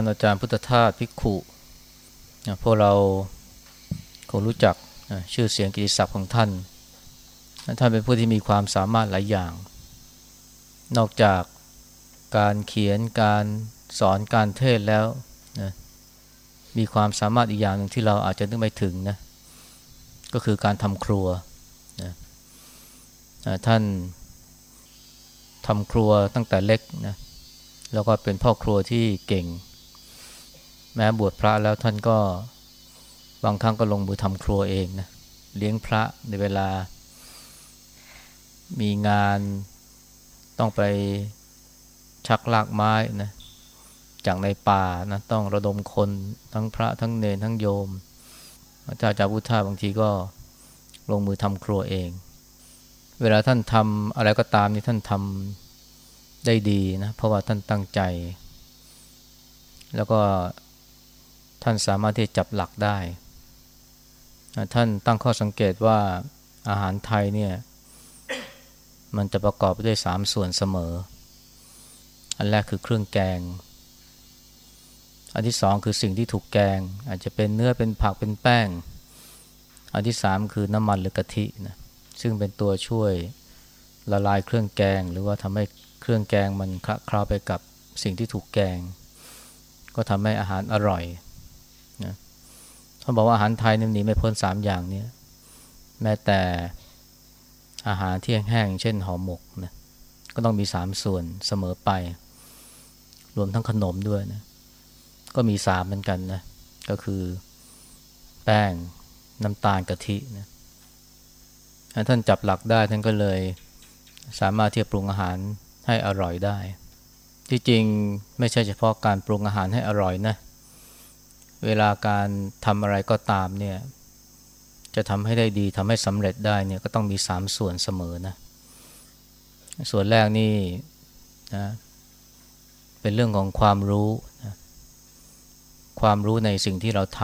านอาจารย์พุทธทาสพิกขุพวกเราคงรู้จักชื่อเสียงกิติศัพท์ของท่าน ท่านเป็นผู้ที่มีความสามารถหลายอย่าง นอกจากการเขียนการสอนการเทศแล้วนะมีความสามารถอีกอย่างหนึ่งที่เราอาจจะนึกไม่ถึงนะก็คือการทำครัวนะท่านทำครัวตั้งแต่เล็กนะแล้วก็เป็นพ่อครัวที่เก่ง แม้บวชพระแล้วท่านก็บางครั้งก็ลงมือทำครัวเองนะเลี้ยงพระในเวลา มีงานต้องไปชักลากไม้นะจากในป่านะต้องระดมคนทั้งพระทั้งเนรทั้งโยมอาจารย์จาพุทธาบางทีก็ลงมือทำครัวเอง เวลาท่านทำอะไรก็ตามนี่ท่านทำได้ดีนะเพราะว่าท่านตั้งใจ แล้วก็ ท่านสามารถที่จับหลักได้ ท่านตั้งข้อสังเกตว่าอาหารไทยเนี่ยมันจะประกอบด้วยสามส่วนเสมอ อันแรกคือเครื่องแกง อันที่สองคือสิ่งที่ถูกแกง อาจจะเป็นเนื้อเป็นผักเป็นแป้ง อันที่สามคือน้ำมันหรือกะทินะซึ่งเป็นตัวช่วยละลายเครื่องแกง หรือว่าทำให้เครื่องแกงมันคละคลาไปกับสิ่งที่ถูกแกง ก็ทำให้อาหารอร่อย เขาบอกว่าอาหารไทยนี่หนีไม่พ้นสามอย่างนี้แม้แต่อาหารที่แห้งๆเช่นห่อหมกนะก็ต้องมีสามส่วนเสมอไป รวมทั้งขนมด้วยนะก็มีสามเหมือนกันนะก็คือแป้งน้ำตาลกะทินะท่านจับหลักได้ท่านก็เลยสามารถที่จะปรุงอาหารให้อร่อยได้ ที่จริงไม่ใช่เฉพาะการปรุงอาหารให้อร่อยนะ เวลาการทำอะไรก็ตามเนี่ย จะทำให้ได้ดีทำให้สำเร็จได้เนี่ยก็ต้องมีสามส่วนเสมอนะส่วนแรกนี่นะเป็นเรื่องของความรู้นะความรู้ในสิ่งที่เราท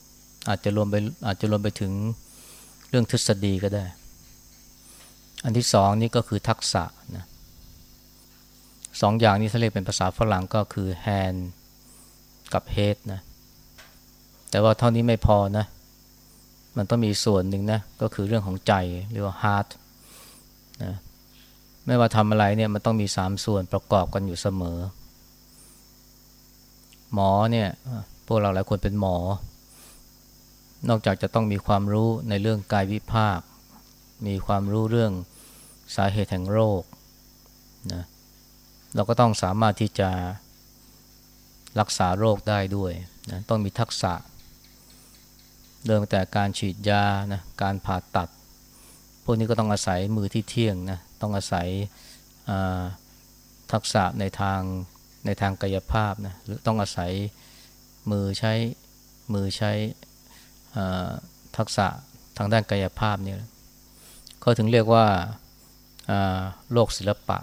ำอาจจะรวมไปอาจจะรวมไปถึงเรื่องทฤษฎีก็ได้ อันที่สองนี่ก็คือทักษะนะสองอย่างนี้ถ้าเรียกเป็นภาษาฝรั่งก็คือ hand กับ head นะ แต่ว่าเท่านี้ไม่พอนะ มันต้องมีส่วนหนึ่งนะ ก็คือเรื่องของใจเรียกว่า heart นะไม่ว่าทำอะไรเนี่ยมันต้องมีสามส่วนประกอบกันอยู่เสมอ หมอเนี่ยพวกเราหลายคนเป็นหมอ นอกจากจะต้องมีความรู้ในเรื่องกายวิภาค มีความรู้เรื่องสาเหตุแห่งโรคนะเราก็ต้องสามารถที่จะรักษาโรคได้ด้วยนะต้องมีทักษะ เริ่มแต่การฉีดยานะการผ่าตัด พวกนี้ก็ต้องอาศัยมือที่เที่ยงนะต้องอาศัยทักษะในทางในทางกายภาพนะหรือต้องอาศัยมือใช้มือใช้ทักษะทางด้านกายภาพเนี่ยเขาถึงเรียกว่าโลกศิลปะ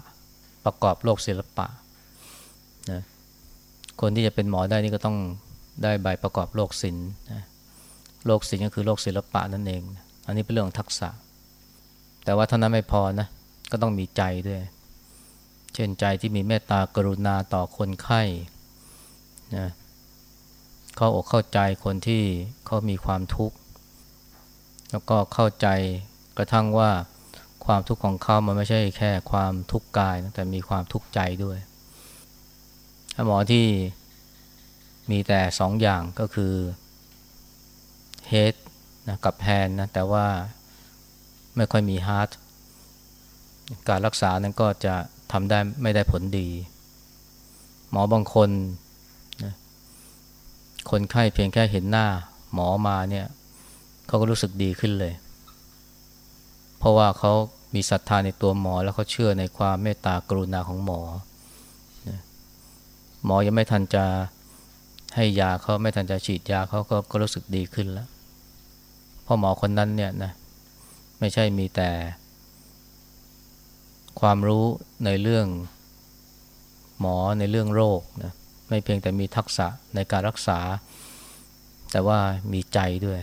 ประกอบโลกศิลปะนะคนที่จะเป็นหมอได้นี่ก็ต้องได้ใบประกอบโลกศิลป์นะ โลกศิลป์ก็คือโลกศิลปะนั่นเอง อันนี้เป็นเรื่องทักษะ แต่ว่าเท่านั้นไม่พอนะ ก็ต้องมีใจด้วย เช่นใจที่มีเมตตากรุณาต่อคนไข้นะเข้าอกเข้าใจคนที่เขามีความทุกข์ แล้วก็เข้าใจกระทั่งว่าความทุกข์ของเขามันไม่ใช่แค่ความทุกข์กายนะแต่มีความทุกข์ใจด้วยหมอที่มีแต่สองอย่างก็คือ head นะกับ hand นะแต่ว่าไม่ค่อยมี heart การรักษานั้นก็จะทำได้ไม่ได้ผลดี หมอบางคนคนไข้เพียงแค่เห็นหน้า หมอมาเนี่ยเขาก็รู้สึกดีขึ้นเลย เพราะว่าเขามีศรัทธาในตัวหมอแล้วเขาเชื่อในความเมตตากรุณาของหมอ หมอยังไม่ทันจะให้ยาเขาไม่ทันจะฉีดยาเขาก็ก็รู้สึกดีขึ้นแล้ว พราะหมอคนนั้นเนี่ยนะไม่ใช่มีแต่ ความรู้ในเรื่องหมอในเรื่องโรคนะไม่เพียงแต่มีทักษะในการรักษา แต่ว่ามีใจด้วย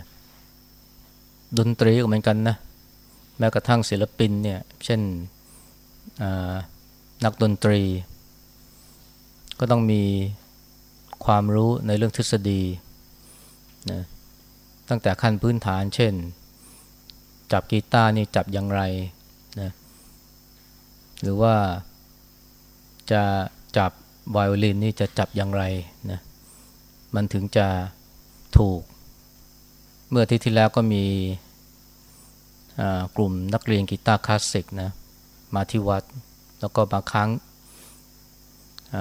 ดนตรีก็เหมือนกันนะแม้กระทั่งศิลปินเนี่ยเช่นนักดนตรี ก็ต้องมีความรู้ในเรื่องทฤษฎีนะ ตั้งแต่ขั้นพื้นฐาน เช่น จับกีตาร์นี่จับอย่างไรนะหรือว่าจะจับไวโอลินนี่จะจับอย่างไรนะมันถึงจะถูก เมื่อที่ที่แล้วก็มีกลุ่มนักเรียนกีตาร์คลาสสิกนะมาที่วัด แล้วก็มาค้างอ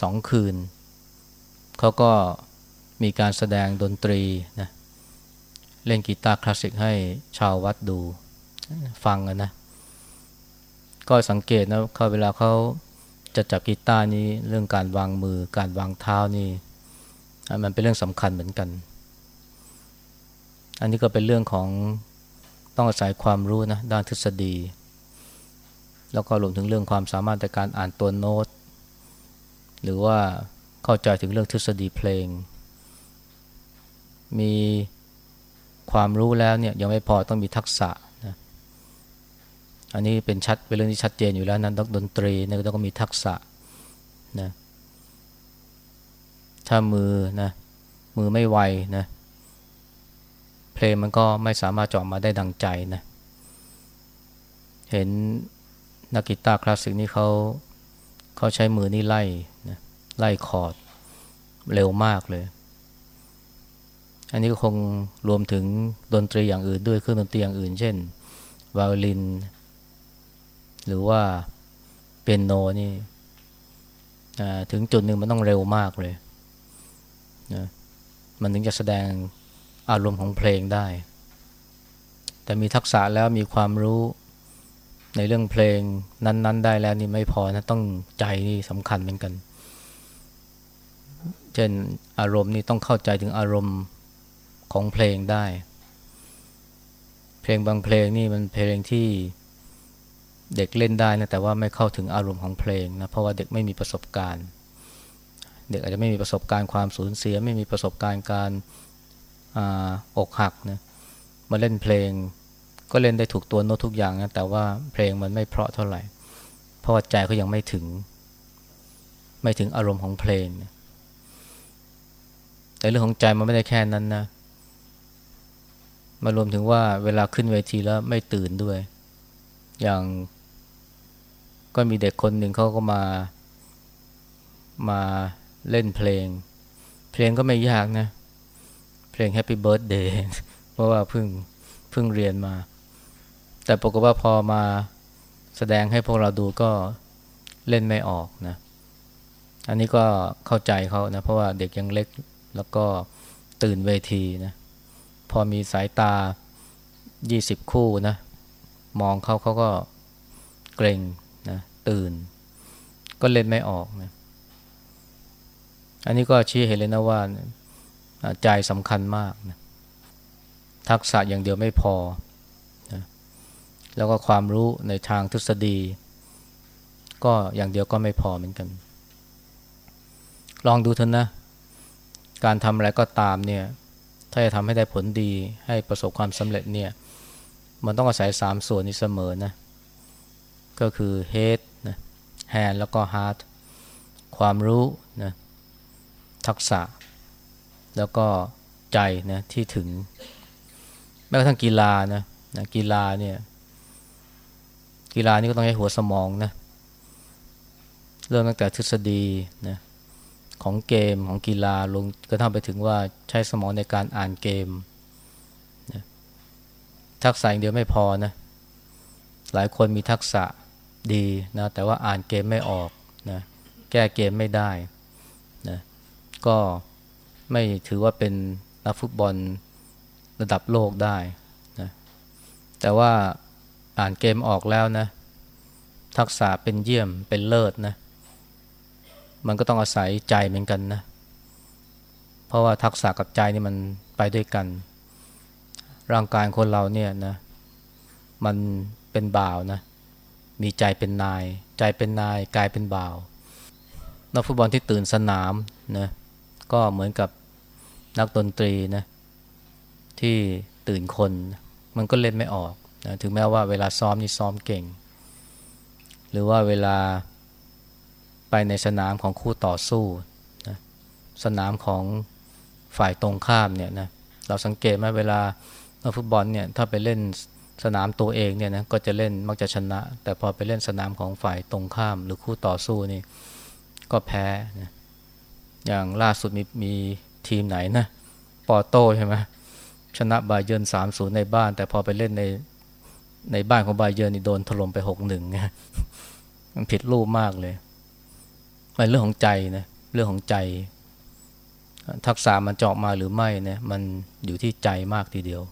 สองคืน เขาก็มีการแสดงดนตรีนะ เล่นกีตาร์คลาสสิกให้ชาววัดดูฟังกันนะ ก็สังเกตนะเขาเวลาเขาจะจับกีตาร์นี้เรื่องการวางมือการวางเท้านี่มันเป็นเรื่องสำคัญเหมือนกัน อันนี้ก็เป็นเรื่องของต้องอาศัยความรู้นะด้านทฤษฎี แล้วก็รวมถึงเรื่องความสามารถในการอ่านตัวโน้ต หรือว่าเข้าใจถึงเรื่องทฤษฎีเพลง มี ความรู้แล้วเนี่ยยังไม่พอต้องมีทักษะนะอันนี้เป็นชัดเป็นเรื่องที่ชัดเจนอยู่แล้วนั้นดนตรีนี่ยก็ต้องมีทักษะนะถ้ามือนะมือไม่ไวนะเพลงมันก็ไม่สามารถจออกมาได้ดังใจนะเห็นนักกีตาร์คลาสสิกนี่เขาเขาใช้มือนี่ไล่นะไล่คอร์ดเร็วมากเลย อันนี้ก็คงรวมถึงดนตรีอย่างอื่นด้วยเครื่องดนตรีอย่างอื่น เช่นไวโอลิน หรือว่าเปียโนนี่ถึงจุดหนึ่งมันต้องเร็วมากเลยนะมันถึงจะแสดงอารมณ์ของเพลงได้ แต่มีทักษะแล้วมีความรู้ในเรื่องเพลงนั้น ๆ ได้แล้วนี่ไม่พอนะต้องใจนี่สำคัญเหมือนกัน เช่นอารมณ์นี่ต้องเข้าใจถึงอารมณ์ ของเพลงได้ เพลงบางเพลงนี่มันเพลงที่เด็กเล่นได้นะแต่ว่าไม่เข้าถึงอารมณ์ของเพลงนะเพราะว่าเด็กไม่มีประสบการณ์ เด็กอาจจะไม่มีประสบการณ์ความสูญเสีย ไม่มีประสบการณ์การอกหักนะมาเล่นเพลงก็เล่นได้ถูกตัวโน้ตทุกอย่างนะแต่ว่าเพลงมันไม่เพราะเท่าไหร่ เพราะว่าใจเขายังไม่ถึง ไม่ถึงอารมณ์ของเพลงนะแต่เรื่องของใจมันไม่ได้แค่นั้นนะ มารวมถึงว่าเวลาขึ้นเวทีแล้วไม่ตื่นด้วย อย่างก็มีเด็กคนหนึ่งเขาก็มา มาเล่นเพลง เพลงก็ไม่ยากนะ เพลง Happy Birthday เพราะว่าเพิ่งเพิ่งเรียนมา แต่ปรากฏว่าพอมาแสดงให้พวกเราดูก็เล่นไม่ออกนะ อันนี้ก็เข้าใจเขานะ เพราะว่าเด็กยังเล็กแล้วก็ตื่นเวทีนะ พอมีสายตา 20 คู่นะ มองเขาเขาก็เกรงนะตื่น ก็เล่นไม่ออกนะอันนี้ก็ชี้เห็นเลยนะว่าใจสำคัญมากนะทักษะอย่างเดียวไม่พอนะแล้วก็ความรู้ในทางทฤษฎี ก็อย่างเดียวก็ไม่พอเหมือนกัน ลองดูเถอะนะ การทำอะไรก็ตามเนี่ย ถ้าจะทำให้ได้ผลดีให้ประสบความสำเร็จเนี่ย มันต้องอาศัยสามส่วนนี้เสมอนะ ก็คือ head นะ hand แล้วก็ heart ความรู้นะทักษะ แล้วก็ใจนะที่ถึง แม้กระทั่งกีฬานะนะกีฬาเนี่ย กีฬานี่ก็ต้องใช้หัวสมองนะ เริ่มตั้งแต่ทฤษฎีนะ ของเกมของกีฬาลงกระทั่งไปถึงว่าใช้สมองในการอ่านเกมนะทักษะอย่างเดียวไม่พอนะหลายคนมีทักษะดีนะแต่ว่าอ่านเกมไม่ออกนะแก้เกมไม่ได้นะก็ไม่ถือว่าเป็นนักฟุตบอลระดับโลกได้นะแต่ว่าอ่านเกมออกแล้วนะทักษะเป็นเยี่ยมเป็นเลิศนะ มันก็ต้องอาศัยใจเหมือนกันนะ เพราะว่าทักษะกับใจนี่มันไปด้วยกัน ร่างกายคนเราเนี่ยนะ มันเป็นบ่าวนะ มีใจเป็นนาย ใจเป็นนายกายเป็นบ่าว นักฟุตบอลที่ตื่นสนามนะ ก็เหมือนกับนักดนตรีนะ ที่ตื่นคน มันก็เล่นไม่ออกนะถึงแม้ว่าเวลาซ้อมนี่ซ้อมเก่ง หรือว่าเวลา ไปในสนามของคู่ต่อสู้นะสนามของฝ่ายตรงข้ามเนี่ยนะเราสังเกตไหมเวลาฟุตบอลเนี่ยถ้าไปเล่นสนามตัวเองเนี่ยนะก็จะเล่นมักจะชนะ แต่พอไปเล่นสนามของฝ่ายตรงข้าม หรือคู่ต่อสู้นี่ก็แพ้นะอย่างล่าสุดมีมีทีมไหนนะปอโต้ใช่ไหมชนะบาเยิร์นสามศูนย์ในบ้าน แต่พอไปเล่นในในบ้านของบาเยิร์นนี่โดนถล่มไปหกหนึ่งมันผิดรูปมากเลย มันเรื่องของใจนะเรื่องของใจ ทักษะมันจอกมาหรือไม่เนี่ยมันอยู่ที่ใจมากทีเดียว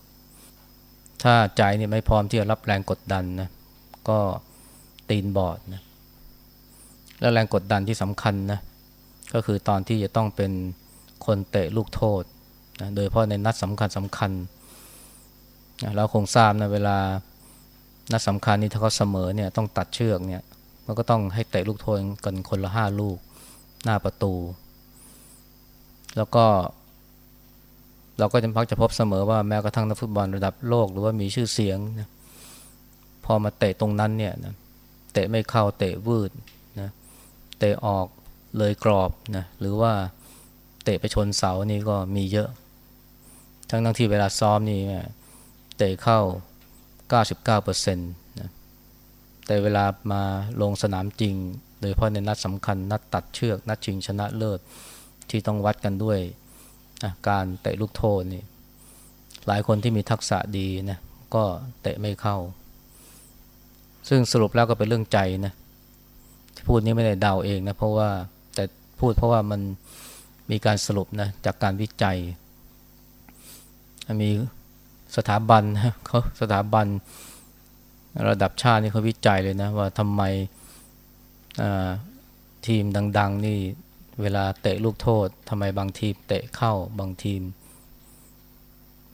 ถ้าใจนี่ไม่พร้อมที่จะรับแรงกดดันนะก็ตีนบอดนะแล้วแรงกดดันที่สำคัญนะก็คือตอนที่จะต้องเป็นคนเตะลูกโทษนะโดยเพราะในนัดสำคัญสำคัญเราคงทราบนะเวลานัดสำคัญนี้ถ้าเขาเสมอเนี่ยต้องตัดเชือกเนี่ย มันก็ต้องให้เตะลูกโทษกันคนละห้าลูกหน้าประตู แล้วก็เราก็จะพักจะพบเสมอว่าแม้กระทั่งนักฟุตบอลระดับโลกหรือว่ามีชื่อเสียงนะพอมาเตะตรงนั้นเนี่ยนะเตะไม่เข้าเตะวืดนะเตะออกเลยกรอบนะหรือว่าเตะไปชนเสานี่ก็มีเยอะ ทั้งทั้งที่เวลาซ้อมนี่เตะเข้า 99%นะ แต่เวลามาลงสนามจริง โดยเฉพาะในนัดสำคัญ นัดตัดเชือก นัดชิงชนะเลิศที่ต้องวัดกันด้วยนะการเตะลูกโทษนี่หลายคนที่มีทักษะดีนะก็เตะไม่เข้า ซึ่งสรุปแล้วก็เป็นเรื่องใจนะพูดนี้ไม่ได้เดาเองนะเพราะว่าแต่พูดเพราะว่ามันมีการสรุปนะจากการวิจัย มีสถาบันเขาสถาบัน ระดับชาตินี่เขาวิจัยเลยนะว่าทำไมทีมดัง ๆ นี่เวลาเตะลูกโทษทำไมบางทีมเตะเข้าบางทีม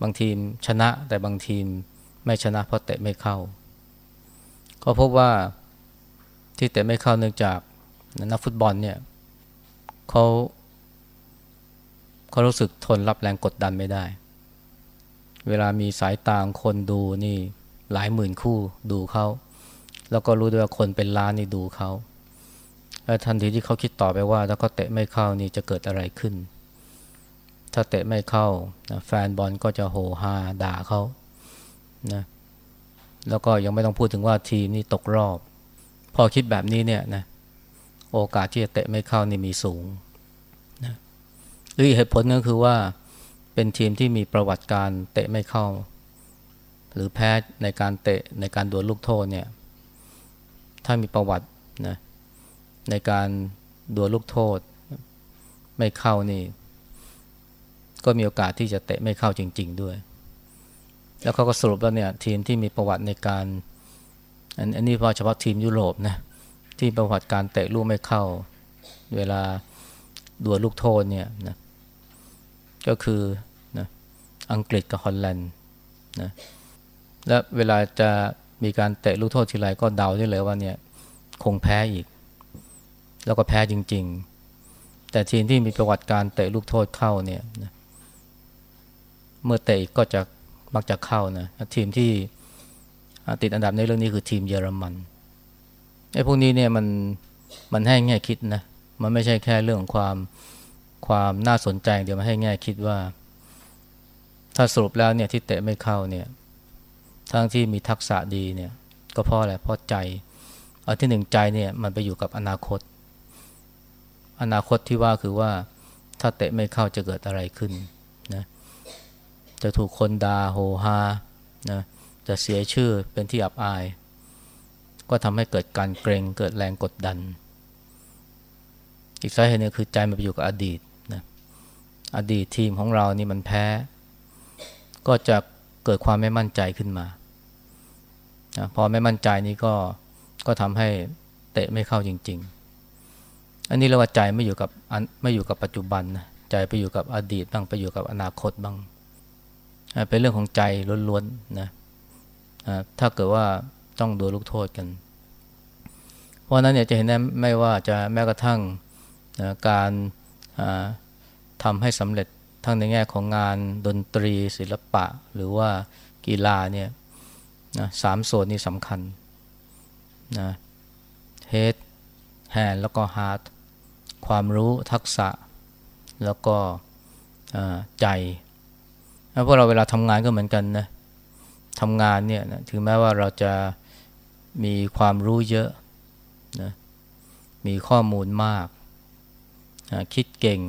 บางทีมชนะแต่บางทีมไม่ชนะเพราะเตะไม่เข้า ก็พบว่าที่เตะไม่เข้าเนื่องจากนักฟุตบอลเนี่ยเขาเขารู้สึกทนรับแรงกดดันไม่ได้ เวลามีสายตาคนดูนี่ หลายหมื่นคู่ดูเขาแล้วก็รู้ด้วยว่าคนเป็นล้านนี่ดูเขาแล้วทันทีที่เขาคิดต่อไปว่า ถ้าเขาเตะไม่เข้านี่จะเกิดอะไรขึ้น ถ้าเตะไม่เข้าแฟนบอลก็จะโหฮาด่าเขานะแล้วก็ยังไม่ต้องพูดถึงว่าทีมนี่ตกรอบ พอคิดแบบนี้เนี่ยนะโอกาสที่จะเตะไม่เข้านี่มีสูงนะหรือเหตุผลก็คือว่าเป็นทีมที่มีประวัติการเตะไม่เข้า หรือแพ้ในการเตะในการดวลลูกโทษเนี่ยถ้ามีประวัตินะในการดวลลูกโทษ ไม่เข้านี่ ก็มีโอกาสที่จะเตะไม่เข้าจริง ๆ ด้วย แล้วเขาก็สรุปแล้วเนี่ยทีมที่มีประวัติในการอันนี้เฉพาะทีมยุโรปนะที่ประวัติการเตะลูกไม่เข้า เวลาดวลลูกโทษเนี่ยนะก็คือนะอังกฤษกับฮอลแลนด์นะ และเวลาจะมีการเตะลูกโทษทีไรก็เดาได้เลยว่าเนี่ยคงแพ้อีก แล้วก็แพ้จริง ๆ แต่ทีมที่มีประวัติการเตะลูกโทษเข้าเนี่ยนะเมื่อเตะก็จะมักจะเข้านะทีมที่ติดอันดับในเรื่องนี้คือทีมเยอรมันไอ้พวกนี้เนี่ยมันมันให้แง่คิดนะมันไม่ใช่แค่เรื่องของความความน่าสนใจเดี๋ยวมาให้แง่คิดว่า ถ้าสรุปแล้วเนี่ยที่เตะไม่เข้าเนี่ย ทั้งที่มีทักษะดีเนี่ยก็เพราะอะไรเพราะใจเอาที่หนึ่งใจเนี่ยมันไปอยู่กับอนาคต อนาคตที่ว่าคือว่าถ้าเตะไม่เข้าจะเกิดอะไรขึ้นนะจะถูกคนดา่าโหฮานะจะเสียชื่อเป็นที่อับอาย ก็ทำให้เกิดการเกรงเกิดแรงกดดัน อีกสาเหตุนึงคือใจมันไปอยู่กับอดีตนะอดีตทีมของเรานี่มันแพ้ ก็จะ เกิดความไม่มั่นใจขึ้นมานะพอไม่มั่นใจนี่ก็ก็ทำให้เตะไม่เข้าจริง ๆ อันนี้เรียกว่าใจไม่อยู่กับไม่อยู่กับปัจจุบันนะใจไปอยู่กับอดีตบ้างไปอยู่กับอนาคตบ้างเป็นเรื่องของใจล้วนๆนะถ้าเกิดว่าต้องดูลูกโทษกัน เพราะนั้นเนี่ยจะเห็นได้ไม่ว่าจะแม้กระทั่งการทำให้สำเร็จ ทั้งในแง่ของงานดนตรีศิลปะ หรือว่ากีฬาเนี่ยนะสามส่วนนี้สำคัญนะ head hand แล้วก็ heart ความรู้ทักษะแล้วก็ใจพวกเราเวลาทำงานก็เหมือนกันนะทำงานเนี่ยนะถึงแม้ว่าเราจะมีความรู้เยอะนะมีข้อมูลมากนะคิดเก่ง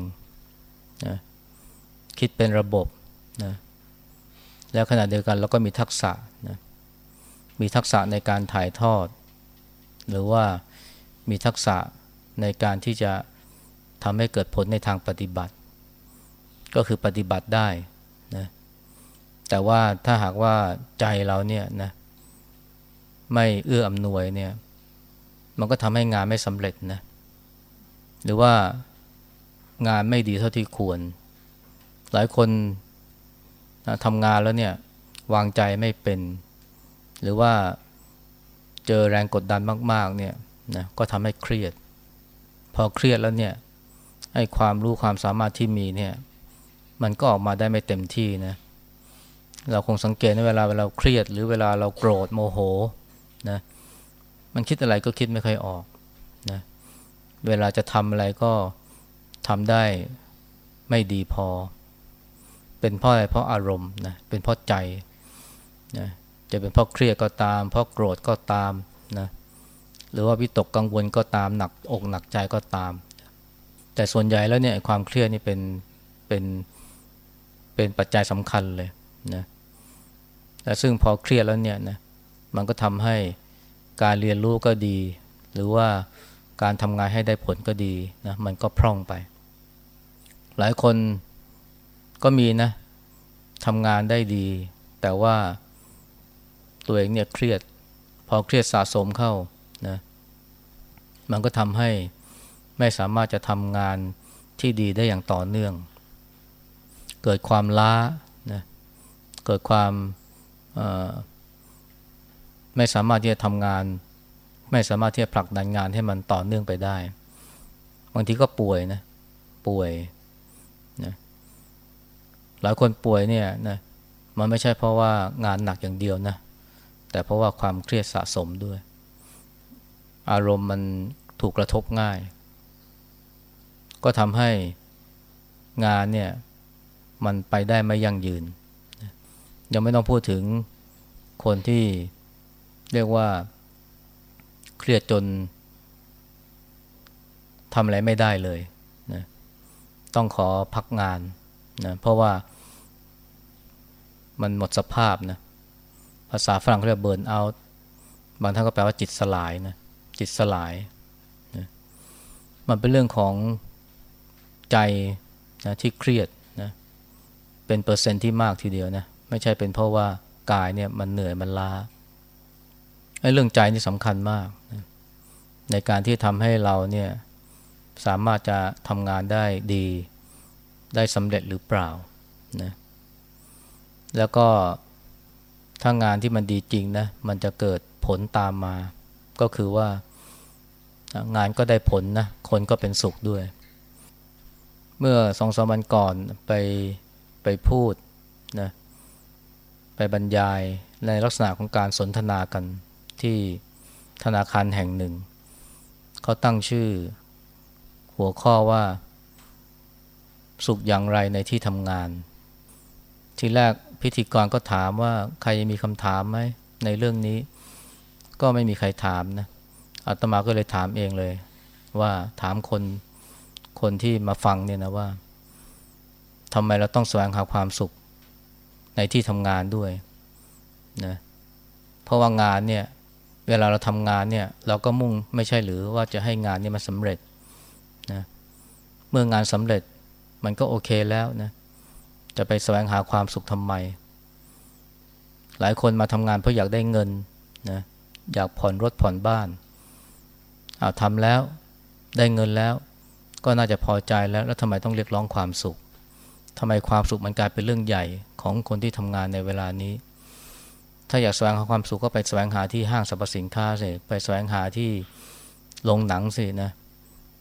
คิดเป็นระบบนะแล้วขณะเดียวกันเราก็มีทักษะนะมีทักษะในการถ่ายทอด หรือว่ามีทักษะในการที่จะทำให้เกิดผลในทางปฏิบัติ ก็คือปฏิบัติได้นะแต่ว่าถ้าหากว่าใจเราเนี่ยนะไม่เอื้ออำนวยเนี่ยมันก็ทำให้งานไม่สำเร็จนะหรือว่างานไม่ดีเท่าที่ควร หลายคนนะทำงานแล้วเนี่ยวางใจไม่เป็น หรือว่าเจอแรงกดดันมาก ๆ เนี่ยนะก็ทำให้เครียด พอเครียดแล้วเนี่ยให้ความรู้ความสามารถที่มีเนี่ย มันก็ออกมาได้ไม่เต็มที่นะเราคงสังเกตในเวลาเวลาเครียด หรือเวลาเราโกรธโมโหนะมันคิดอะไรก็คิดไม่ค่อยออกนะเวลาจะทำอะไรก็ทำได้ไม่ดีพอ เป็นเพราะอะไรเพราะอารมณ์นะเป็นเพราะใจนะจะเป็นเพราะเครียดก็ตาม เพราะโกรธก็ตามนะหรือว่าวิตกกังวลก็ตามหนักอกหนักใจก็ตาม แต่ส่วนใหญ่แล้วเนี่ยความเครียดนี่เป็นเป็นเป็นปัจจัยสำคัญเลยนะและซึ่งพอเครียดแล้วเนี่ยนะมันก็ทำให้การเรียนรู้ก็ดี หรือว่าการทำงานให้ได้ผลก็ดีนะมันก็พร่องไป หลายคน ก็มีนะทำงานได้ดี แต่ว่าตัวเองเนี่ยเครียด พอเครียดสะสมเข้านะมันก็ทำให้ไม่สามารถจะทำงานที่ดีได้อย่างต่อเนื่อง เกิดความล้านะเกิดความไม่สามารถที่จะทำงาน ไม่สามารถที่จะผลักดันงานให้มันต่อเนื่องไปได้ บางทีก็ป่วยนะป่วย หลายคนป่วยเนี่ยนะมันไม่ใช่เพราะว่างานหนักอย่างเดียวนะแต่เพราะว่าความเครียดสะสมด้วย อารมณ์มันถูกกระทบง่าย ก็ทำให้งานเนี่ยมันไปได้ไม่ยั่งยืน ยังไม่ต้องพูดถึงคนที่เรียกว่าเครียดจนทำอะไรไม่ได้เลยนะต้องขอพักงานนะเพราะว่า มันหมดสภาพนะภาษาฝรั่งเรียกเบิร์นเอาท์บางท่านก็แปลว่าจิตสลายนะจิตสลายนะมันเป็นเรื่องของใจนะที่เครียดนะเป็นเปอร์เซ็นต์ที่มากทีเดียวนะไม่ใช่เป็นเพราะว่ากายเนี่ยมันเหนื่อยมันล้าไอ้เรื่องใจนี่สำคัญมากนะในการที่ทำให้เราเนี่ยสามารถจะทำงานได้ดี ได้สำเร็จหรือเปล่านะ แล้วก็ถ้างานที่มันดีจริงนะมันจะเกิดผลตามมา ก็คือว่างานก็ได้ผลนะคนก็เป็นสุขด้วย เมื่อสองสามวันก่อนไปไปพูดนะไปบรรยายในลักษณะของการสนทนากันที่ธนาคารแห่งหนึ่ง เขาตั้งชื่อหัวข้อว่า สุขอย่างไรในที่ทำงาน ทีแรก พิธีกรก็ถามว่าใครมีคำถามไหมในเรื่องนี้ ก็ไม่มีใครถามนะอาตมาก็เลยถามเองเลย ว่าถามคนคนที่มาฟังเนี่ยนะว่าทำไมเราต้องแสวงหาความสุขในที่ทำงานด้วยนะเพราะว่างานเนี่ย เวลาเราทำงานเนี่ย เราก็มุ่งไม่ใช่หรือว่าจะให้งานนี้มันสำเร็จนะเมื่องานสำเร็จมันก็โอเคแล้วนะ จะไปแสวงหาความสุขทำไม หลายคนมาทำงานเพราะอยากได้เงินนะอยากผ่อนรถผ่อนบ้านอาทำแล้วได้เงินแล้ว ก็น่าจะพอใจแล้ว แล้วทำไมต้องเรียกร้องความสุขทำไมความสุขมันกลายเป็นเรื่องใหญ่ของคนที่ทำงานในเวลานี้ ถ้าอยากแสวงหาความสุขก็ไปแสวงหาที่ห้างสรรพสินค้าสิไปแสวงหาที่โรงหนังสินะ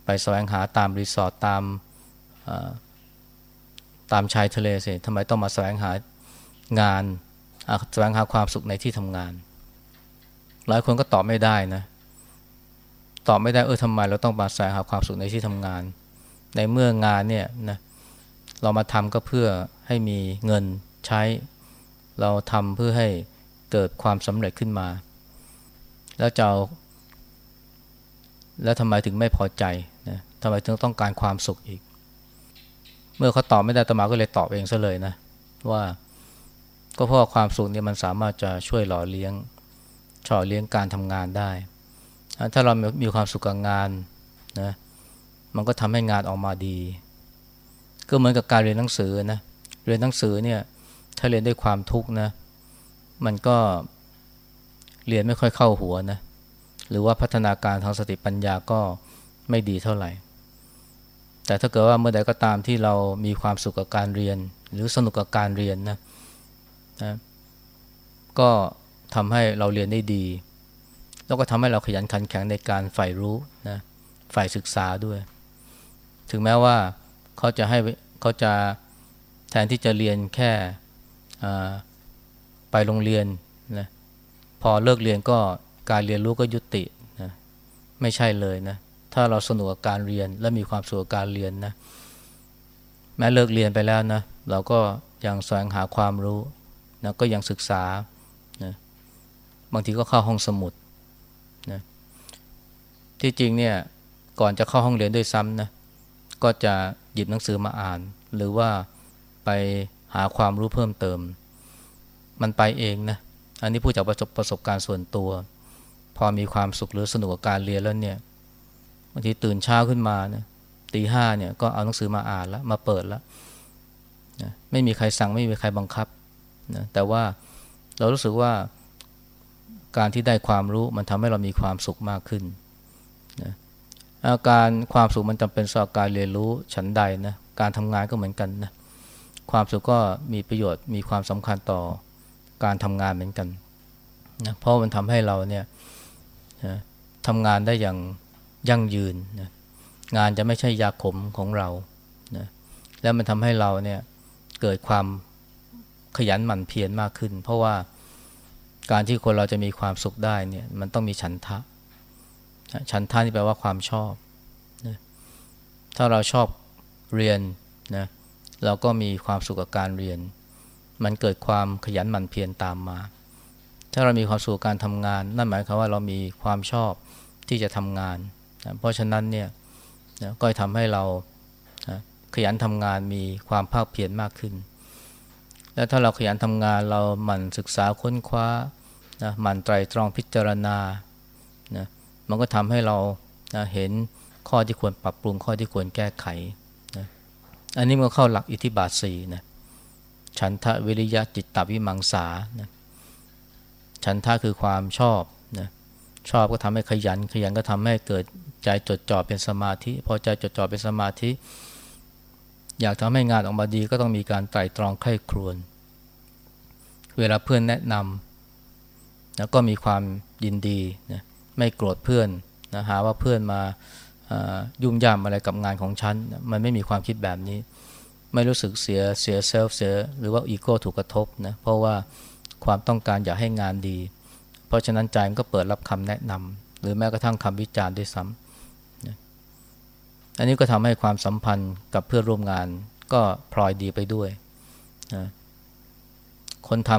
ไปแสวงหาตามรีสอร์ทตาม ตามชายทะเลสิทำไมต้องมาแสวงหางานแสวงหาความสุขในที่ทำงาน หลายคนก็ตอบไม่ได้นะ ตอบไม่ได้เออทำไมเราต้องมาแสวงหาความสุขในที่ทำงาน ในเมื่องานเนี่ยนะเเรามาทำก็เพื่อให้มีเงินใช้ เราทำเพื่อให้เกิดความสำเร็จขึ้นมา แล้วจะแล้วทำไมถึงไม่พอใจนะทำไมถึงต้องการความสุขอีก เมื่อเขาตอบไม่ได้ตมาก็เลยตอบเองซะเลยนะ ว่าก็เพราะความสุขเนี่ยมันสามารถจะช่วยหล่อเลี้ยงช่อเลี้ยงการทำงานได้ ถ้าเรามีความสุขกับงานนะมันก็ทำให้งานออกมาดี ก็เหมือนกับการเรียนหนังสือนะเรียนหนังสือเนี่ยถ้าเรียนด้วยความทุกข์นะมันก็เรียนไม่ค่อยเข้าหัวนะหรือว่าพัฒนาการทางสติปัญญาก็ไม่ดีเท่าไหร่ แต่ถ้าเกิดว่าเมื่อใดก็ตามที่เรามีความสุขกับการเรียน หรือสนุกกับการเรียนนะนะก็ทำให้เราเรียนได้ดี แล้วก็ทำให้เราขยันขันแข็งในการใฝ่รู้นะใฝ่ศึกษาด้วย ถึงแม้ว่าเขาจะให้เขาจะแทนที่จะเรียนแค่ไปโรงเรียนนะพอเลิกเรียนก็การเรียนรู้ก็ยุตินะไม่ใช่เลยนะ ถ้าเราสนุกกับการเรียนและมีความสุขกับการเรียนนะ แม้เลิกเรียนไปแล้วนะ เราก็ยังแสวงหาความรู้นะก็ยังศึกษานะบางทีก็เข้าห้องสมุดนะที่จริงเนี่ยก่อนจะเข้าห้องเรียนด้วยซ้ำนะก็จะหยิบหนังสือมาอ่าน หรือว่าไปหาความรู้เพิ่มเติม มันไปเองนะอันนี้พูดจากประสบประสบการณ์ส่วนตัว พอมีความสุขหรือสนุกกับการเรียนแล้วเนี่ย บางทีตื่นเช้าขึ้นมานะตีห้าเนี่ยก็เอาหนังสือมาอ่านแล้วมาเปิดแล้วนะไม่มีใครสั่งไม่มีใครบังคับนะแต่ว่าเรารู้สึกว่าการที่ได้ความรู้มันทำให้เรามีความสุขมากขึ้นนะอาการความสุขมันจำเป็นสำหรับการเรียนรู้ฉันใดนะการทำงานก็เหมือนกันนะความสุขก็มีประโยชน์มีความสำคัญต่อการทำงานเหมือนกันนะเพราะมันทำให้เราเนี่ยนะทำงานได้อย่าง ยั่งยืนนะงานจะไม่ใช่ยาขมของเรานะแล้วมันทำให้เราเนี่ยเกิดความขยันหมั่นเพียรมากขึ้น เพราะว่าการที่คนเราจะมีความสุขได้เนี่ยมันต้องมีฉันทะ ฉันทะนี่แปลว่าความชอบนะถ้าเราชอบเรียนนะเราก็มีความสุขกับการเรียน มันเกิดความขยันหมั่นเพียรตามมา ถ้าเรามีความสุขการทำงาน นั่นหมายความว่าเรามีความชอบที่จะทำงาน นะเพราะฉะนั้นเนี่ยนะก็ทำให้เรานะขยันทำงานมีความภาคเพียรมากขึ้น และถ้าเราขยันทำงานเราหมั่นศึกษาค้นคว้านะหมั่นไตรตรองพิจารณานะมันก็ทำให้เรานะเห็นข้อที่ควรปรับปรุงข้อที่ควรแก้ไขนะอันนี้มันเข้าหลักอิทธิบาทสี่นะฉันทะวิริยะจิตตวิมังสานะฉันทะคือความชอบนะชอบก็ทำให้ขยัน ขยันก็ทำให้เกิด ใจจดจ่อเป็นสมาธิ พอใจจดจ่อเป็นสมาธิ อยากทำให้งานออกมาดีก็ต้องมีการไตร่ตรองไข้ครวน เวลาเพื่อนแนะนำแล้วก็มีความยินดีนะไม่โกรธเพื่อนนะหาว่าเพื่อนมายุ่งยามอะไรกับงานของฉัน มันไม่มีความคิดแบบนี้ ไม่รู้สึกเสียเสียเซลฟ์เสียหรือว่าอีโก้ถูกกระทบนะเพราะว่าความต้องการอยากให้งานดี เพราะฉะนั้นใจมันก็เปิดรับคำแนะนำหรือแม้กระทั่งคำวิจารณ์ด้วยซ้ำ อันนี้ก็ทำให้ความสัมพันธ์กับเพื่อนร่วมงาน ก็พลอยดีไปด้วยนะคนท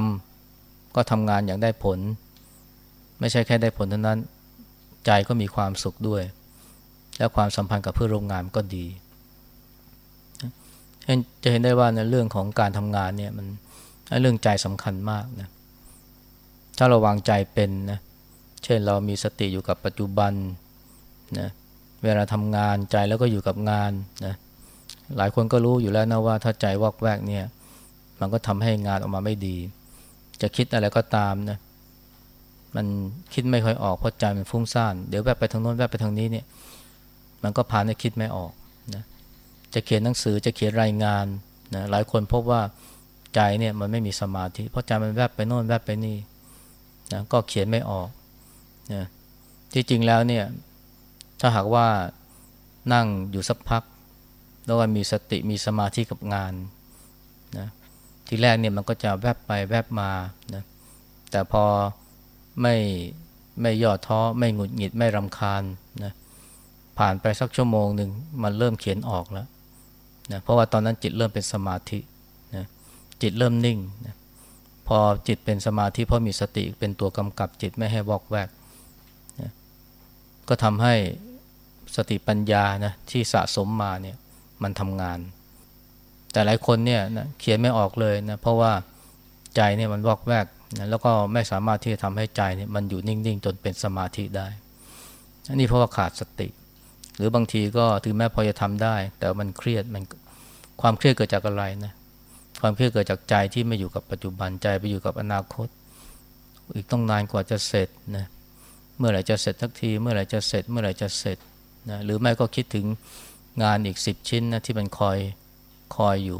ำก็ทำงานอย่างได้ผล ไม่ใช่แค่ได้ผลเท่านั้น ใจก็มีความสุขด้วย และความสัมพันธ์กับเพื่อนร่วมงานก็ดีจะเห็นได้ว่าในเรื่องของการทำงานเนี่ยมันเรื่องใจสำคัญมากนะถ้าเราวางใจเป็นนะเช่นเรามีสติอยู่กับปัจจุบันนะ เวลาทำงานใจแล้วก็อยู่กับงานนะหลายคนก็รู้อยู่แล้วนะว่าถ้าใจวอกแวกเนี่ย มันก็ทำให้งานออกมาไม่ดี จะคิดอะไรก็ตามนะมันคิดไม่ค่อยออกเพราะใจมันฟุ้งซ่านเดี๋ยวแวบไปทางโน้นแวบไปทางนี้เนี่ย มันก็พาให้คิดไม่ออกนะจะเขียนหนังสือจะเขียนรายงานนะหลายคนพบว่าใจเนี่ยมันไม่มีสมาธิ เพราะใจมันแวบไปโน่นแวบไปนี่นะก็เขียนไม่ออกนะที่จริงแล้วเนี่ย ถ้าหากว่านั่งอยู่สักพัก แล้วว่ามีสติมีสมาธิกับงานนะทีแรกเนี่ยมันก็จะแวบไปแวบมานะแต่พอไม่ไม่ย่อท้อไม่หงุดหงิดไม่รำคาญนะผ่านไปสักชั่วโมงหนึ่งมันเริ่มเขียนออกแล้วนะเพราะว่าตอนนั้นจิตเริ่มเป็นสมาธินะจิตเริ่มนิ่งนะพอจิตเป็นสมาธิเพราะมีสติเป็นตัวกำกับจิตไม่ให้วอกแวกนะก็ทำให้ สติปัญญานะที่สะสมมาเนี่ยมันทำงาน แต่หลายคนเนี่ยนะเขียนไม่ออกเลยนะเพราะว่าใจเนี่ยมันวอกแวกนะแล้วก็ไม่สามารถที่จะทำให้ใจเนี่ยมันอยู่นิ่งๆ จนเป็นสมาธิได้อันนี้เพราะว่าขาดสติ หรือบางทีก็ถึงแม้พอจะทำได้ แต่มันเครียดมันความเครียดเกิดจากอะไรนะความเครียดเกิดจากใจที่ไม่อยู่กับปัจจุบันใจไปอยู่กับอนาคต อีกต้องนานกว่าจะเสร็จนะเมื่อไหร่จะเสร็จทักที เมื่อไหร่จะเสร็จ เมื่อไหร่จะเสร็จ นะหรือไม่ก็คิดถึงงานอีกสิบชิ้นนะที่มันคอยคอยอยู่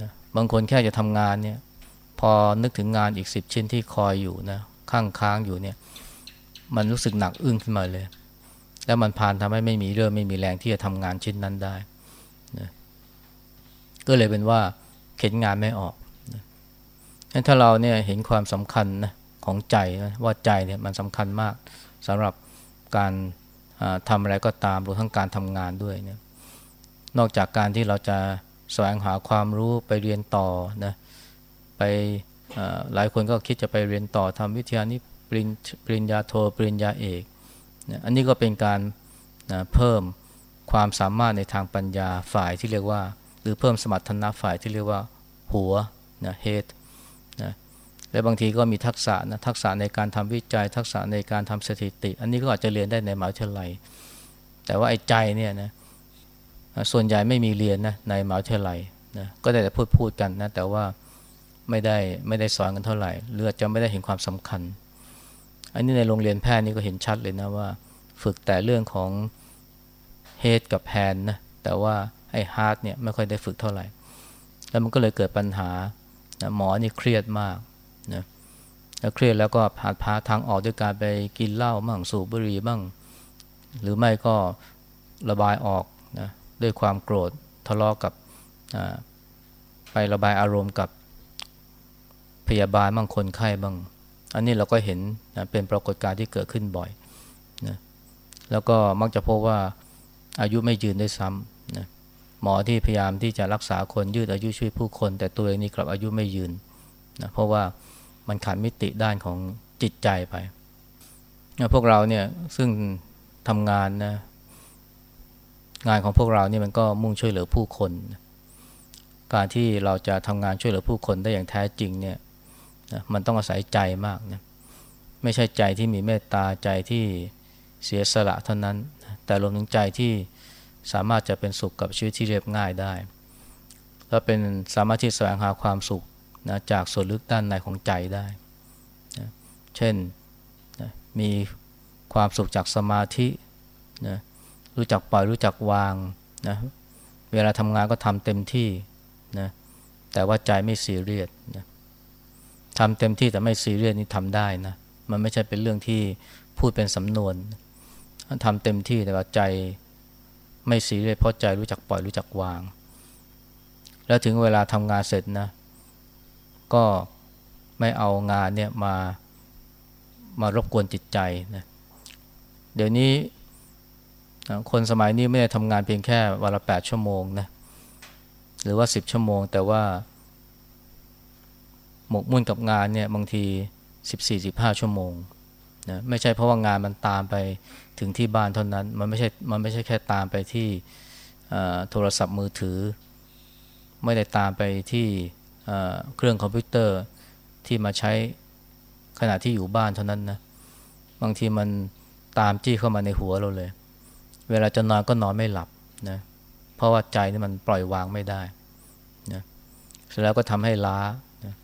นะบางคนแค่จะทำงานเนี่ยพอนึกถึงงานอีกสิบชิ้นที่คอยอยู่นะข้างค้างอยู่เนี่ยมันรู้สึกหนักอึ้งขึ้นมาเลย แล้วมันพานทำให้ไม่มีเรื่องไม่มีแรงที่จะทำงานชิ้นนั้นได้นะก็เลยเป็นว่าเข็นงานไม่ออกนะถ้าเราเนี่ยเห็นความสำคัญนะของใจนะว่าใจเนี่ยมันสำคัญมากสำหรับการ ทำอะไรก็ตามรวมทั้งการทำงานด้วยเนี่ยนอกจากการที่เราจะแสวงหาความรู้ไปเรียนต่อนะไปหลายคนก็คิดจะไปเรียนต่อทำวิทยานิปริญปริญญาโทรปริญญาเอกนะอันนี้ก็เป็นการนะเพิ่มความสามารถในทางปัญญาฝ่ายที่เรียกว่า หรือเพิ่มสมรรถนะฝ่ายที่เรียกว่า หัวนะ head และบางทีก็มีทักษะนะทักษะในการทำวิจัย ทักษะในการทำสถิติ อันนี้ก็อาจจะเรียนได้ในมหาวิทยาลัย แต่ว่าไอ้ใจเนี่ยนะส่วนใหญ่ไม่มีเรียนนะในมหาวิทยาลัยนะก็ได้แต่พูดพูดกันนะแต่ว่าไม่ได้ไม่ได้สอนกันเท่าไหร่หรือดจะไม่ได้เห็นความสำคัญ อันนี้ในโรงเรียนแพทย์นี่ก็เห็นชัดเลยนะว่า ฝึกแต่เรื่องของ head กับ hand นะแต่ว่าไอ้ heart เนี่ยไม่ค่อยได้ฝึกเท่าไหร่ แล้วมันก็เลยเกิดปัญหาหมอนี่เครียดมาก นะแล้วเครียดแล้วก็หาพาทางออกด้วยการไปกินเหล้าบ้างสูบบุหรี่บ้าง หรือไม่ก็ระบายออกนะด้วยความโกรธทะเลาะกกับไประบายอารมณ์กับพยาบาลบางคนไข้บ้าง อันนี้เราก็เห็นนะเป็นปรากฏการณ์ที่เกิดขึ้นบ่อยนะแล้วก็มักจะพบว่าอายุไม่ยืนได้ซ้ำนะหมอที่พยายามที่จะรักษาคนยืดอายุช่วยผู้คน แต่ตัวเองนี่กลับอายุไม่ยืนนะเพราะว่า มันขาดมิติด้านของจิตใจไปพวกเราเนี่ยซึ่งทำงานนะงานของพวกเราเนี่ยมันก็มุ่งช่วยเหลือผู้คน การที่เราจะทำงานช่วยเหลือผู้คนได้อย่างแท้จริงเนี่ยมันต้องอาศัยใจมากนะไม่ใช่ใจที่มีเมตตาใจที่เสียสละเท่านั้น แต่รวมถึงใจที่สามารถจะเป็นสุขกับชีวิตที่เรียบง่ายได้ และเป็นสามารถที่แสวงหาความสุข นะจากส่วนลึกด้านในของใจได้นะเช่นนะมีความสุขจากสมาธินะรู้จักปล่อยรู้จักวางนะเวลาทำงานก็ทำเต็มที่นะแต่ว่าใจไม่ซีเรียสนะทำเต็มที่แต่ไม่ซีเรียสนี่ทำได้นะมันไม่ใช่เป็นเรื่องที่พูดเป็นสำนวนทำเต็มที่แต่ว่าใจไม่ซีเรียสเพราะใจรู้จักปล่อยรู้จักวาง แล้วถึงเวลาทำงานเสร็จนะ ก็ไม่เอางานเนี่ยมามารบกวนจิตใจนะเดี๋ยวนี้คนสมัยนี้ไม่ได้ทำงานเพียงแค่วันละแปดชั่วโมงนะหรือว่าสิบชั่วโมง แต่ว่า หมกมุ่นกับงานเนี่ยบางทีสิบสี่สิบห้าชั่วโมงนะไม่ใช่เพราะว่างานมันตามไปถึงที่บ้านเท่านั้น มันไม่ใช่ มันไม่ใช่แค่ตามไปที่โทรศัพท์มือถือ ไม่ได้ตามไปที่ เครื่องคอมพิวเตอร์ที่มาใช้ขณะที่อยู่บ้านเท่านั้นนะบางทีมันตามจี้เข้ามาในหัวเราเลย เวลาจะนอนก็นอนไม่หลับนะเพราะว่าใจนี่มันปล่อยวางไม่ได้นะเสร็จแล้วก็ทำให้ล้านะ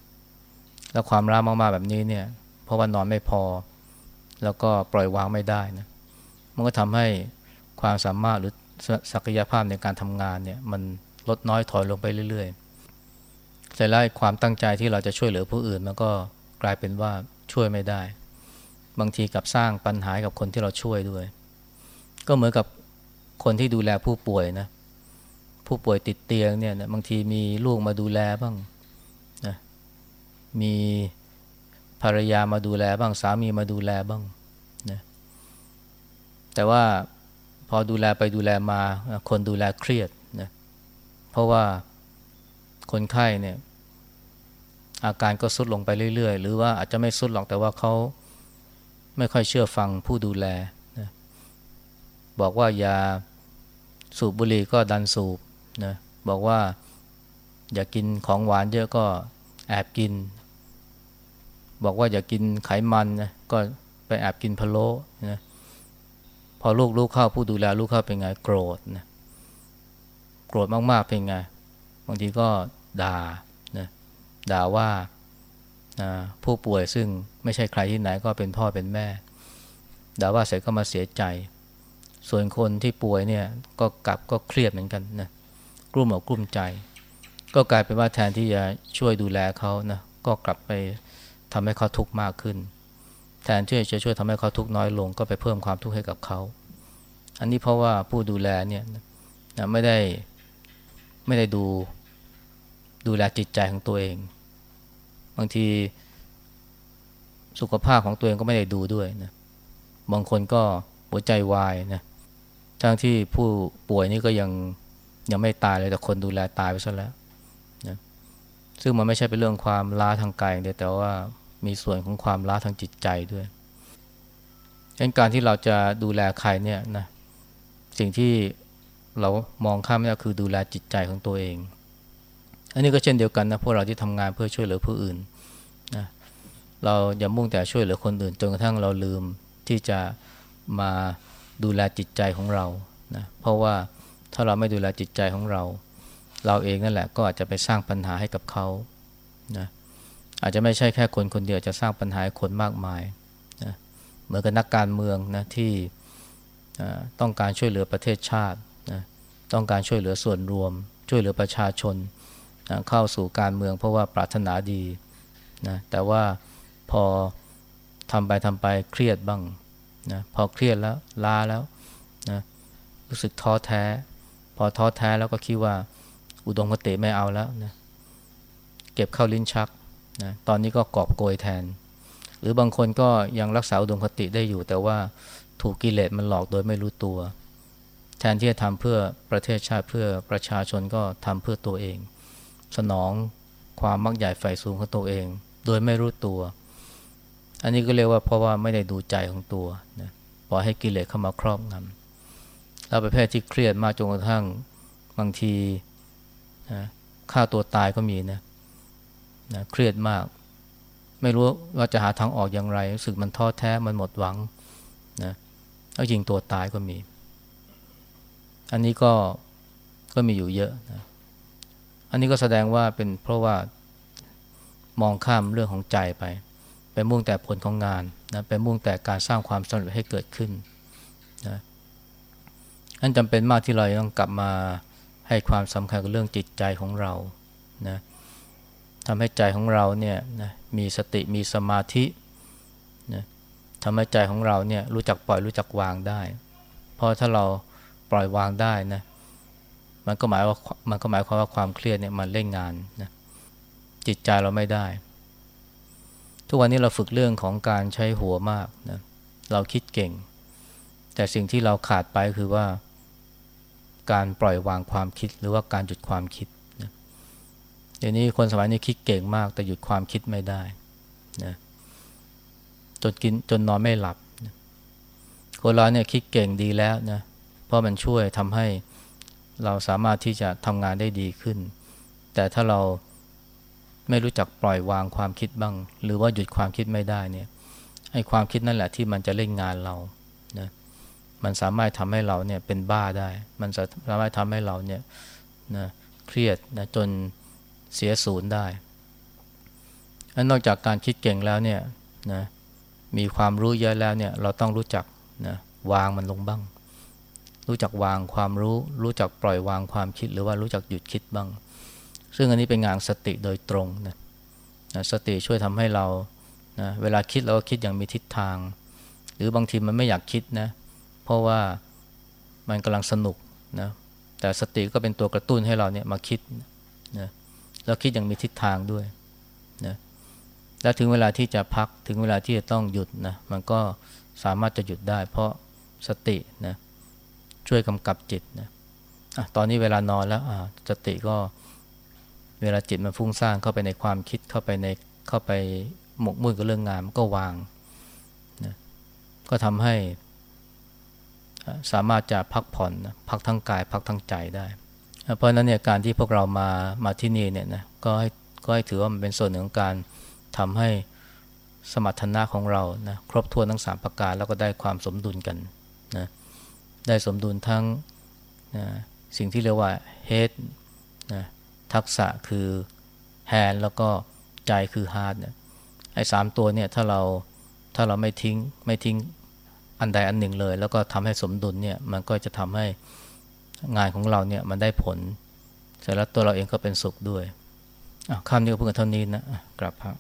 แล้วความล้ามากๆแบบนี้เนี่ย เพราะว่านอนไม่พอ แล้วก็ปล่อยวางไม่ได้นะมันก็ทำให้ความสามารถหรือศักยภาพในการทำงานเนี่ย มันลดน้อยถอยลงไปเรื่อยๆ เสร็จแล้วความตั้งใจที่เราจะช่วยเหลือผู้อื่น มันก็กลายเป็นว่าช่วยไม่ได้ บางทีกับสร้างปัญหากับคนที่เราช่วยด้วย ก็เหมือนกับคนที่ดูแลผู้ป่วยนะ ผู้ป่วยติดเตียงเนี่ยนะบางทีมีลูกมาดูแลบ้างนะมีภรรยามาดูแลบ้างสามีมาดูแลบ้างนะแต่ว่าพอดูแลไปดูแลมาคนดูแลเครียดนะเพราะว่า คนไข้เนี่ย อาการก็สุดลงไปเรื่อยๆ หรือว่าอาจจะไม่สุดหรอกแต่ว่าเขาไม่ค่อยเชื่อฟังผู้ดูแลนะบอกว่าอย่าสูบบุหรี่ก็ดันสูบนะบอกว่าอย่ากินของหวานเยอะก็แอบกิน บอกว่าอย่ากินไขมันนะก็ไปแอบกินพะโล้นะพอลูกลูกเข้าผู้ดูแลลูกเข้าเป็นไงโกรธนะโกรธมากๆเป็นไง บางทีก็ ด่านะด่าว่าผู้ป่วยซึ่งไม่ใช่ใครที่ไหนก็เป็นพ่อเป็นแม่ด่าว่าเสร็จก็มาเสียใจ ส่วนคนที่ป่วยเนี่ยก็กลับก็เครียดเหมือนกันนะกลุ้มอกกลุ้มใจ ก็กลายเป็นว่าแทนที่จะช่วยดูแลเขานะก็กลับไปทำให้เขาทุกข์มากขึ้น แทนที่จะช่วยทำให้เขาทุกข์น้อยลง ก็ไปเพิ่มความทุกข์ให้กับเขา อันนี้เพราะว่าผู้ดูแลเนี่ยนะไม่ได้ไม่ได้ดู ดูแลจิตใจของตัวเอง บางทีสุขภาพของตัวเองก็ไม่ได้ดูด้วยนะบางคนก็หัวใจวายนะทั้งที่ผู้ป่วยนี่ก็ยังยังไม่ตายเลยแต่คนดูแลตายไปซะแล้วนะซึ่งมันไม่ใช่เป็นเรื่องความล้าทางกายเดียวแต่ว่ามีส่วนของความล้าทางจิตใจด้วยดังนั้นการที่เราจะดูแลใครเนี่ยนะสิ่งที่เรามองข้ามไม่ได้คือดูแลจิตใจของตัวเอง อันนี้ก็เช่นเดียวกันนะพวกเราที่ทำงานเพื่อช่วยเหลือผู้อื่นนะเราอย่ามุ่งแต่ช่วยเหลือคนอื่นจนกระทั่งเราลืมที่จะมาดูแลจิตใจของเรานะเพราะว่าถ้าเราไม่ดูแลจิตใจของเรา เราเองนั่นแหละก็อาจจะไปสร้างปัญหาให้กับเขานะอาจจะไม่ใช่แค่คนคนเดียวจะสร้างปัญหาคนมากมายนะเหมือนกับนักการเมืองนะที่ต้องการช่วยเหลือประเทศชาตินะต้องการช่วยเหลือส่วนรวม ช่วยเหลือประชาชน นะเข้าสู่การเมืองเพราะว่าปรารถนาดีนะแต่ว่าพอทำไปทำไปเครียดบ้างนะพอเครียดแล้วลาแล้วนะรู้สึกท้อแท้ พอท้อแท้แล้วก็คิดว่า อุดมคติไม่เอาแล้วนะเก็บเข้าลิ้นชักนะตอนนี้ก็กอบโกยแทน หรือบางคนก็ยังรักษาอุดมคติได้อยู่ แต่ว่าถูกกิเลสมันหลอกโดยไม่รู้ตัว แทนที่จะทำเพื่อประเทศชาติเพื่อประชาชนก็ทำเพื่อตัวเอง สนองความมักใหญ่ไฟสูงของตัวเอง โดยไม่รู้ตัว อันนี้ก็เรียกว่าเพราะว่าไม่ได้ดูใจของตัวนะปล่อยให้กิเลสเข้ามาครอบงำแล้วประเภทที่เครียดมากจนกระทั่งบางทีนะฆ่าตัวตายก็มีนะนะเครียดมาก ไม่รู้ว่าจะหาทางออกอย่างไรรู้สึกมันท้อแท้มันหมดหวังนะแล้วยิงตัวตายก็มี อันนี้ก็ก็มีอยู่เยอะนะ อันนี้ก็แสดงว่าเป็นเพราะว่ามองข้ามเรื่องของใจไป ไปมุ่งแต่ผลของงานนะไปมุ่งแต่การสร้างความสำเร็จให้เกิดขึ้นนะอันจำเป็นมากที่เราต้องกลับมาให้ความสำคัญกับเรื่องจิตใจของเรานะทำให้ใจของเราเนี่ยนะมีสติมีสมาธินะทำให้ใจของเราเนี่ยรู้จักปล่อยรู้จักวางได้ เพราะถ้าเราปล่อยวางได้นะ มันก็หมายว่ามันก็หมายความว่าความเครียดเนี่ยมันเล่นงานนะจิตใจเราไม่ได้ ทุกวันนี้เราฝึกเรื่องของการใช้หัวมากนะเราคิดเก่ง แต่สิ่งที่เราขาดไปคือว่า การปล่อยวางความคิดหรือว่าการหยุดความคิดนะเดี๋ยวนี้คนสมัยนี้คิดเก่งมาก แต่หยุดความคิดไม่ได้นะจนกินจนนอนไม่หลับนะคนเราเนี่ยคิดเก่งดีแล้วนะเพราะมันช่วยทำให้ เราสามารถที่จะทำงานได้ดีขึ้น แต่ถ้าเราไม่รู้จักปล่อยวางความคิดบ้าง หรือว่าหยุดความคิดไม่ได้เนี่ยไอ้ความคิดนั่นแหละที่มันจะเล่นงานเรานะมันสามารถทำให้เราเนี่ยเป็นบ้าได้ มันสามารถทำให้เราเนี่ยนะเครียดนะจนเสียศูนย์ได้อันนอกจากการคิดเก่งแล้วเนี่ยนะมีความรู้เยอะแล้วเนี่ยเราต้องรู้จักนะวางมันลงบ้าง รู้จักวางความรู้ รู้จักปล่อยวางความคิด หรือว่ารู้จักหยุดคิดบ้าง ซึ่งอันนี้เป็นงานสติโดยตรงนะสติช่วยทำให้เรานะเวลาคิดเราก็คิดอย่างมีทิศทาง หรือบางทีมันไม่อยากคิดนะเพราะว่ามันกำลังสนุกนะแต่สติก็เป็นตัวกระตุ้นให้เราเนี่ยมาคิดนะแล้วคิดอย่างมีทิศทางด้วยนะแล้วถึงเวลาที่จะพักถึงเวลาที่จะต้องหยุดนะมันก็สามารถจะหยุดได้ เพราะสตินะ ช่วยกำกับจิตนะอะตอนนี้เวลานอนแล้วอ่าสติก็เวลาจิตมันฟุ้งซ่านเข้าไปในความคิดเข้าไปในเข้าไปหมกมุ่นกับเรื่องงานมันก็วางนะก็ทำให้สามารถจะพักผ่อนนะพักทั้งกายพักทั้งใจได้ เพราะฉะนั้นเนี่ยการที่พวกเรามามาที่นี่เนี่ยนะก็ให้ก็ให้ถือว่ามันเป็นส่วนหนึ่งของการทำให้สมรรถนะของเรานะครบถ้วนทั้งสามประการแล้วก็ได้ความสมดุลกันนะ ได้สมดุลทั้งนะสิ่งที่เรียกว่า head นะทักษะคือ hand แล้วก็ใจคือ heart เนี่ยไอ้สามตัวเนี่ยถ้าเราถ้าเราไม่ทิ้งไม่ทิ้งอันใดอันหนึ่งเลย แล้วก็ทำให้สมดุลเนี่ยมันก็จะทำให้งานของเราเนี่ยมันได้ผล เสร็จแล้วตัวเราเองก็เป็นสุขด้วยคำนี้ก็เพิ่งเท่านี้นะกลับครับ